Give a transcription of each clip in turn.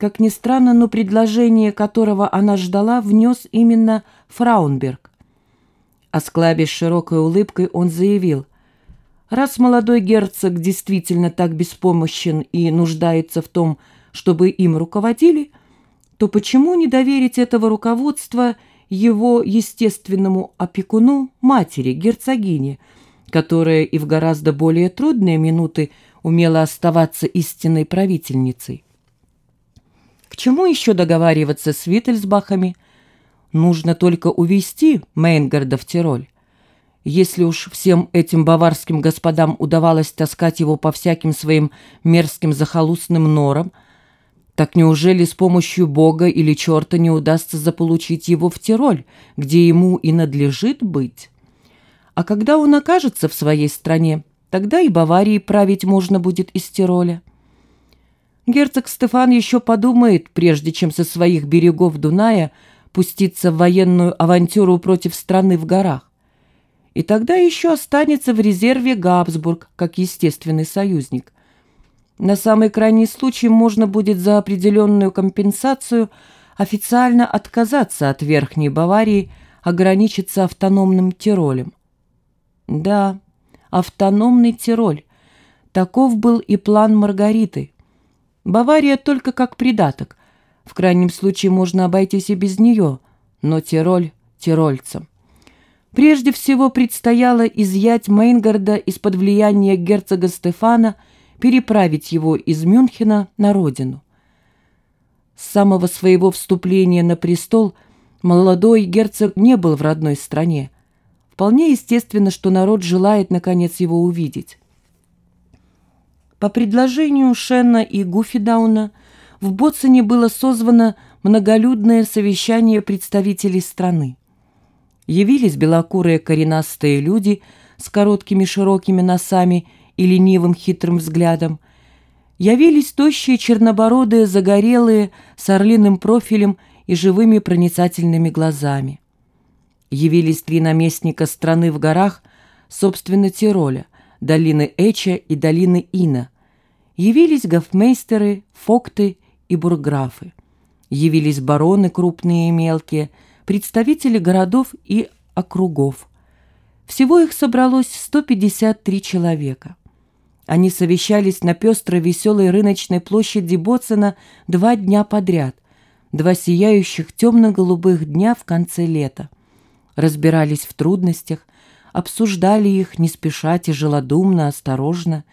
как ни странно, но предложение, которого она ждала, внес именно Фраунберг. Осклабясь широкой улыбкой, он заявил, «Раз молодой герцог действительно так беспомощен и нуждается в том, чтобы им руководили, то почему не доверить этого руководства его естественному опекуну, матери, герцогине, которая и в гораздо более трудные минуты умела оставаться истинной правительницей? Чему еще договариваться с Виттельсбахами? Нужно только увести Мейнгарда в Тироль. Если уж всем этим баварским господам удавалось таскать его по всяким своим мерзким захолустным норам, так неужели с помощью Бога или черта не удастся заполучить его в Тироль, где ему и надлежит быть? А когда он окажется в своей стране, тогда и Баварии править можно будет из Тироля. Герцог Стефан еще подумает, прежде чем со своих берегов Дуная пуститься в военную авантюру против страны в горах. И тогда еще останется в резерве Габсбург, как естественный союзник. На самый крайний случай можно будет за определенную компенсацию официально отказаться от Верхней Баварии, ограничиться автономным Тиролем. Да, автономный Тироль. Таков был и план Маргариты – Бавария только как придаток. В крайнем случае можно обойтись и без нее, но Тироль тирольцам. Прежде всего предстояло изъять Мейнгарда из-под влияния герцога Стефана, переправить его из Мюнхена на родину. С самого своего вступления на престол молодой герцог не был в родной стране. Вполне естественно, что народ желает, наконец, его увидеть. По предложению Шенна и Гуфидауна в Боцене было созвано многолюдное совещание представителей страны. Явились белокурые коренастые люди с короткими широкими носами и ленивым хитрым взглядом. Явились тощие чернобородые, загорелые, с орлиным профилем и живыми проницательными глазами. Явились три наместника страны в горах, собственно, Тироля долины Эча и долины Ина. Явились гофмейстеры, фокты и бурграфы. Явились бароны крупные и мелкие, представители городов и округов. Всего их собралось 153 человека. Они совещались на пестрой веселой рыночной площади Боцена два дня подряд, два сияющих темно-голубых дня в конце лета. Разбирались в трудностях, обсуждали их не спеша, тяжелодумно, осторожно,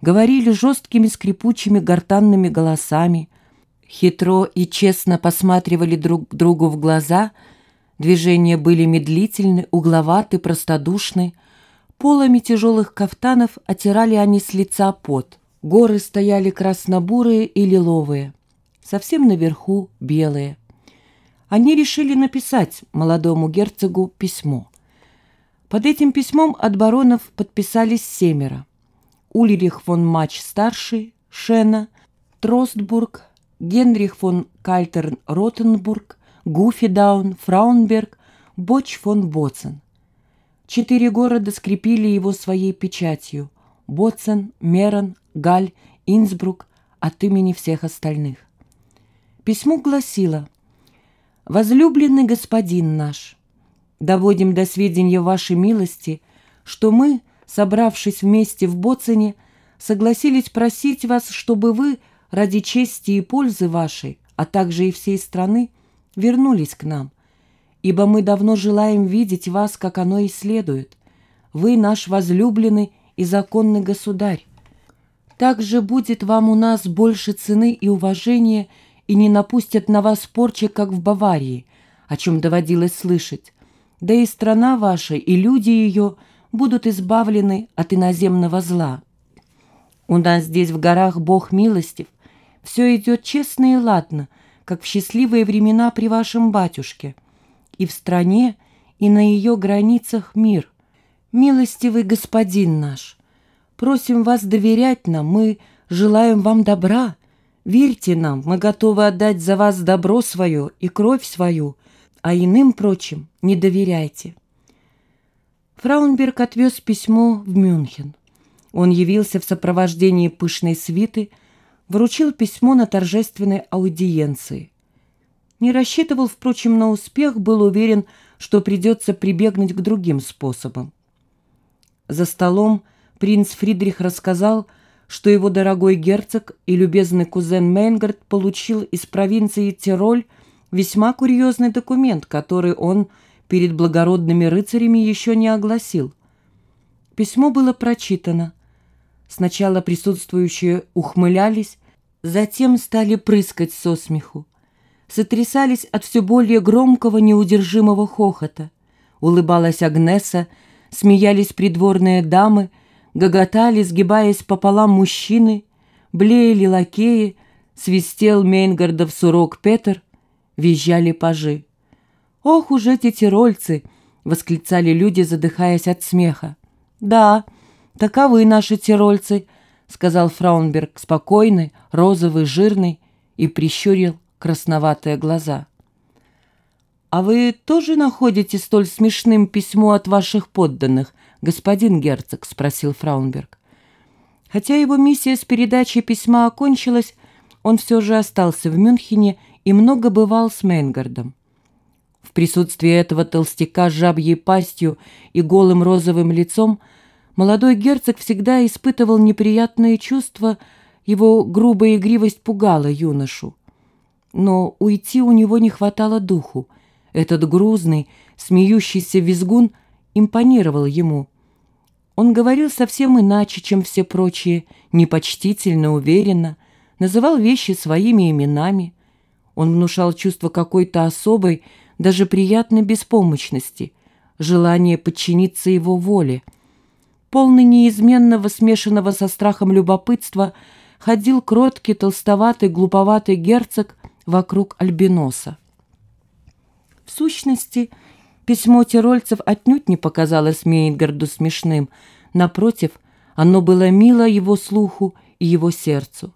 говорили жесткими скрипучими гортанными голосами, хитро и честно посматривали друг другу в глаза, движения были медлительны, угловаты, простодушны, полами тяжелых кафтанов отирали они с лица пот, горы стояли краснобурые и лиловые, совсем наверху белые. Они решили написать молодому герцогу письмо — под этим письмом от баронов подписались семеро. Ульрих фон Мач-старший, Шена, Тростбург, Генрих фон Кальтерн-Ротенбург, Гуфидаун, Фраунберг, Боч фон Боцен. Четыре города скрепили его своей печатью – Боцен, Мерон, Галь, Инсбрук от имени всех остальных. Письмо гласило «Возлюбленный господин наш – доводим до сведения вашей милости, что мы, собравшись вместе в Боцене, согласились просить вас, чтобы вы ради чести и пользы вашей, а также и всей страны, вернулись к нам, ибо мы давно желаем видеть вас, как оно и следует. Вы наш возлюбленный и законный государь. Также будет вам у нас больше цены и уважения, и не напустят на вас порчи, как в Баварии, о чем доводилось слышать да и страна ваша, и люди ее будут избавлены от иноземного зла. У нас здесь в горах Бог милостив, все идет честно и ладно, как в счастливые времена при вашем батюшке. И в стране, и на ее границах мир. Милостивый господин наш, просим вас доверять нам, мы желаем вам добра. Верьте нам, мы готовы отдать за вас добро свое и кровь свою, а иным прочим не доверяйте. Фраунберг отвез письмо в Мюнхен. Он явился в сопровождении пышной свиты, вручил письмо на торжественной аудиенции. Не рассчитывал, впрочем, на успех, был уверен, что придется прибегнуть к другим способам. За столом принц Фридрих рассказал, что его дорогой герцог и любезный кузен Мейнгард получил из провинции Тироль весьма курьезный документ, который он перед благородными рыцарями еще не огласил. Письмо было прочитано. Сначала присутствующие ухмылялись, затем стали прыскать со смеху. Сотрясались от все более громкого неудержимого хохота. Улыбалась Агнеса, смеялись придворные дамы, гоготали, сгибаясь пополам мужчины, блеяли лакеи, свистел Мейнгардов сурок Петр, визжали пажи. «Ох уж эти тирольцы!» — восклицали люди, задыхаясь от смеха. «Да, таковы наши тирольцы», — сказал Фраунберг, спокойный, розовый, жирный, и прищурил красноватые глаза. «А вы тоже находите столь смешным письмо от ваших подданных, господин герцог?» — спросил Фраунберг. Хотя его миссия с передачей письма окончилась, он все же остался в Мюнхене и много бывал с Мейнгардом. В присутствии этого толстяка с жабьей пастью и голым розовым лицом молодой герцог всегда испытывал неприятные чувства, его грубая игривость пугала юношу. Но уйти у него не хватало духу. Этот грузный, смеющийся визгун импонировал ему. Он говорил совсем иначе, чем все прочие, непочтительно, уверенно, называл вещи своими именами. Он внушал чувство какой-то особой, даже приятной беспомощности, желание подчиниться его воле. Полный неизменного, смешанного со страхом любопытства, ходил кроткий, толстоватый, глуповатый герцог вокруг альбиноса. В сущности, письмо тирольцев отнюдь не показалось Мейнгарду смешным. Напротив, оно было мило его слуху и его сердцу.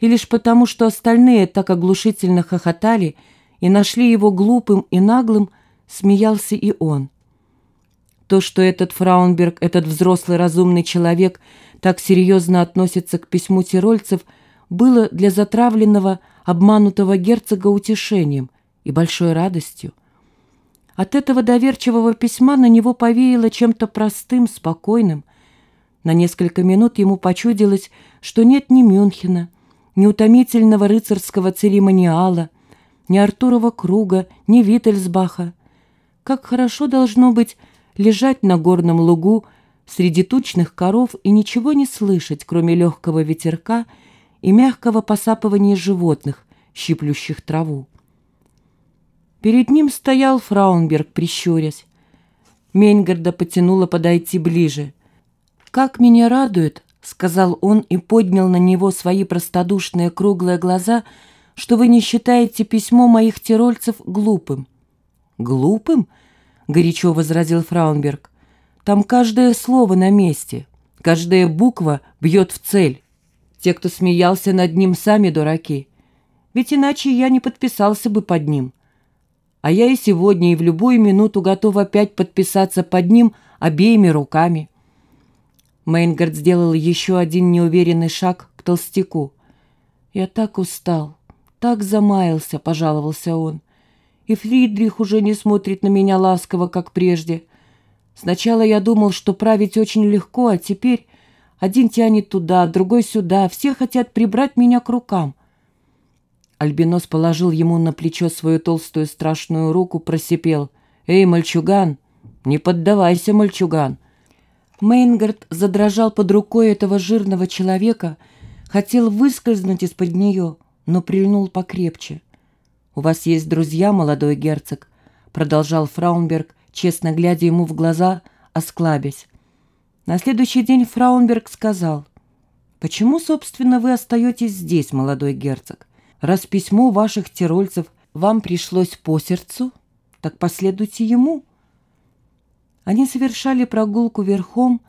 И лишь потому, что остальные так оглушительно хохотали, и нашли его глупым и наглым, смеялся и он. То, что этот Фраунберг, этот взрослый разумный человек, так серьезно относится к письму тирольцев, было для затравленного, обманутого герцога утешением и большой радостью. От этого доверчивого письма на него повеяло чем-то простым, спокойным. На несколько минут ему почудилось, что нет ни Мюнхена, ни утомительного рыцарского церемониала, ни Артурова круга, ни Виттельсбаха. Как хорошо должно быть лежать на горном лугу среди тучных коров и ничего не слышать, кроме легкого ветерка и мягкого посапывания животных, щиплющих траву. Перед ним стоял Фраунберг, прищурясь. Мейнгарда потянула подойти ближе. «Как меня радует», — сказал он и поднял на него свои простодушные круглые глаза — что вы не считаете письмо моих тирольцев глупым». «Глупым?» — горячо возразил Фраунберг. «Там каждое слово на месте, каждая буква бьет в цель. Те, кто смеялся над ним, сами дураки. Ведь иначе я не подписался бы под ним. А я и сегодня, и в любую минуту готов опять подписаться под ним обеими руками». Мейнгард сделал еще один неуверенный шаг к толстяку. «Я так устал так замаялся», — пожаловался он. «И Фридрих уже не смотрит на меня ласково, как прежде. Сначала я думал, что править очень легко, а теперь один тянет туда, другой сюда, все хотят прибрать меня к рукам». Альбинос положил ему на плечо свою толстую страшную руку, просипел. «Эй, мальчуган! Не поддавайся, мальчуган!» Мейнгард задрожал под рукой этого жирного человека, хотел выскользнуть из-под нее — но прильнул покрепче. «У вас есть друзья, молодой герцог?» продолжал Фраунберг, честно глядя ему в глаза, осклабясь. На следующий день Фраунберг сказал, «Почему, собственно, вы остаетесь здесь, молодой герцог? Раз письмо ваших тирольцев вам пришлось по сердцу, так последуйте ему». Они совершали прогулку верхом,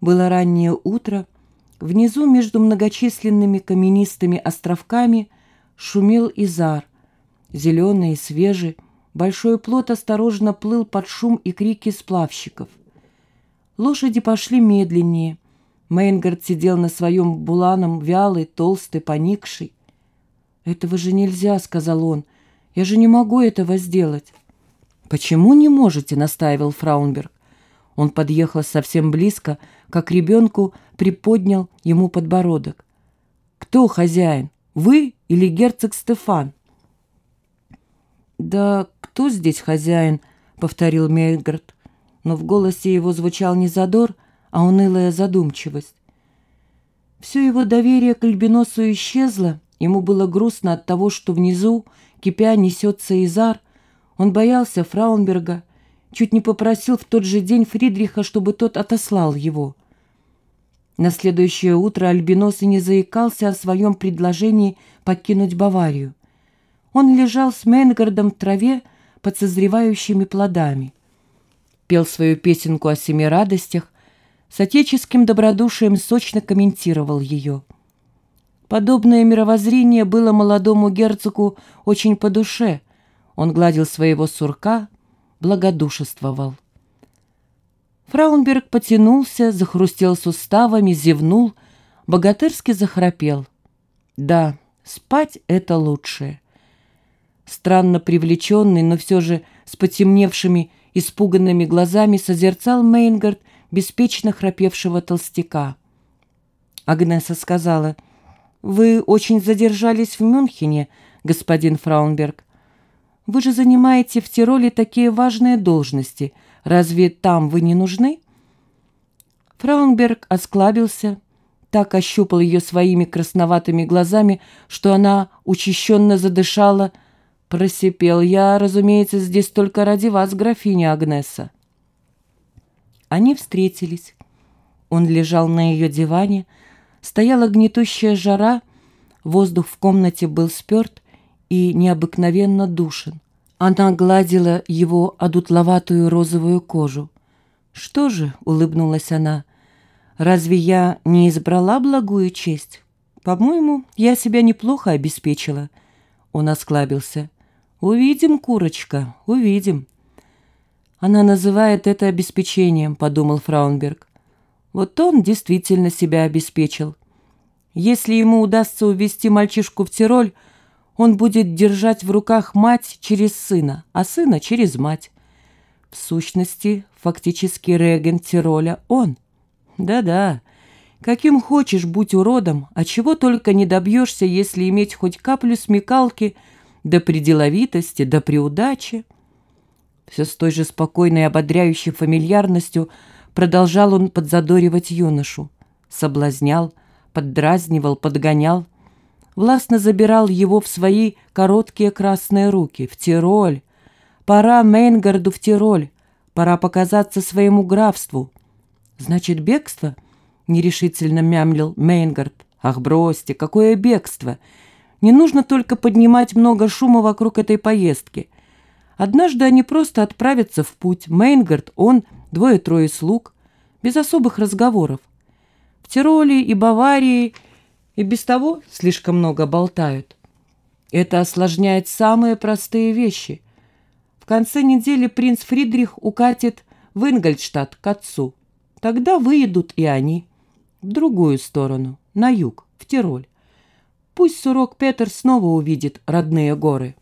было раннее утро, внизу между многочисленными каменистыми островками – шумел Изар. Зеленый и свежий, большой плот осторожно плыл под шум и крики сплавщиков. Лошади пошли медленнее. Мейнгард сидел на своем буланом, вялый, толстый, поникший. «Этого же нельзя», — сказал он. «Я же не могу этого сделать». «Почему не можете?» — настаивал Фраунберг. Он подъехал совсем близко, как ребенку приподнял ему подбородок. «Кто хозяин, вы или герцог Стефан?» «Да кто здесь хозяин?» — повторил Мельгард. Но в голосе его звучал не задор, а унылая задумчивость. Все его доверие к Альбиносу исчезло, ему было грустно от того, что внизу, кипя, несется Изар. Он боялся Фраунберга, чуть не попросил в тот же день Фридриха, чтобы тот отослал его. На следующее утро Альбинос и не заикался о своем предложении покинуть Баварию. Он лежал с Менгардом в траве под созревающими плодами. Пел свою песенку о семи радостях, с отеческим добродушием сочно комментировал ее. Подобное мировоззрение было молодому герцогу очень по душе. Он гладил своего сурка, благодушествовал. Фраунберг потянулся, захрустел суставами, зевнул, богатырски захрапел. Да, спать — это лучшее. Странно привлеченный, но все же с потемневшими, испуганными глазами созерцал Мейнгард беспечно храпевшего толстяка. Агнеса сказала, «Вы очень задержались в Мюнхене, господин Фраунберг. Вы же занимаете в Тироле такие важные должности. Разве там вы не нужны?» Фраунберг осклабился, так ощупал ее своими красноватыми глазами, что она учащенно задышала, — Просипел я, разумеется, здесь только ради вас, графиня Агнеса. Они встретились. Он лежал на ее диване, стояла гнетущая жара, воздух в комнате был сперт и необыкновенно душен. Она гладила его одутловатую розовую кожу. «Что же?» — улыбнулась она. «Разве я не избрала благую честь? По-моему, я себя неплохо обеспечила». Он осклабился. «Увидим, курочка, увидим». «Она называет это обеспечением», — подумал Фраунберг. «Вот он действительно себя обеспечил. Если ему удастся увести мальчишку в Тироль, он будет держать в руках мать через сына, а сына через мать. В сущности, фактически регент Тироля он. Да-да, каким хочешь будь уродом, а чего только не добьешься, если иметь хоть каплю смекалки — да при деловитости, да при. Все с той же спокойной ободряющей фамильярностью продолжал он подзадоривать юношу. Соблазнял, поддразнивал, подгонял. Властно забирал его в свои короткие красные руки. В Тироль. Пора Мейнгарду в Тироль. Пора показаться своему графству. Значит, бегство? Нерешительно мямлил Мейнгард. Ах, бросьте, какое бегство! Не нужно только поднимать много шума вокруг этой поездки. Однажды они просто отправятся в путь. Мейнгард, он, двое-трое слуг, без особых разговоров. В Тироле и Баварии и без того слишком много болтают. Это осложняет самые простые вещи. В конце недели принц Фридрих укатит в Ингольштадт к отцу. Тогда выедут и они в другую сторону, на юг, в Тироль. Пусть сурок Петер снова увидит родные горы.